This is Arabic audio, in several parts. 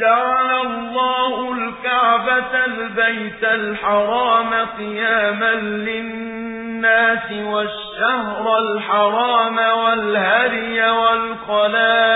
جعل الله الكعبة البيت الحرام قياما للناس والشهر الحرام والهري والقلائد.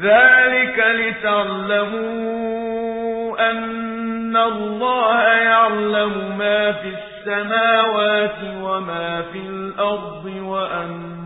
ذلك لتعلموا أن الله يعلم ما في السماوات وما في الأرض وأن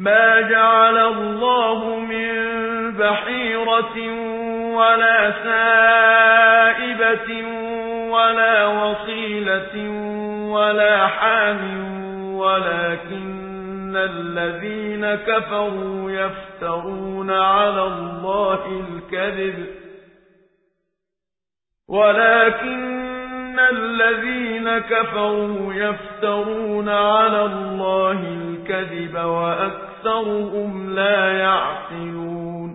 ما جعل الله من بحيرة ولا سائبة ولا وصيلة ولا حام ولكن الذين كفروا يفترون على الله الكذب ولكن الذين كفروا يفترون على الله الكذب وأكثرهم لا يعقلون.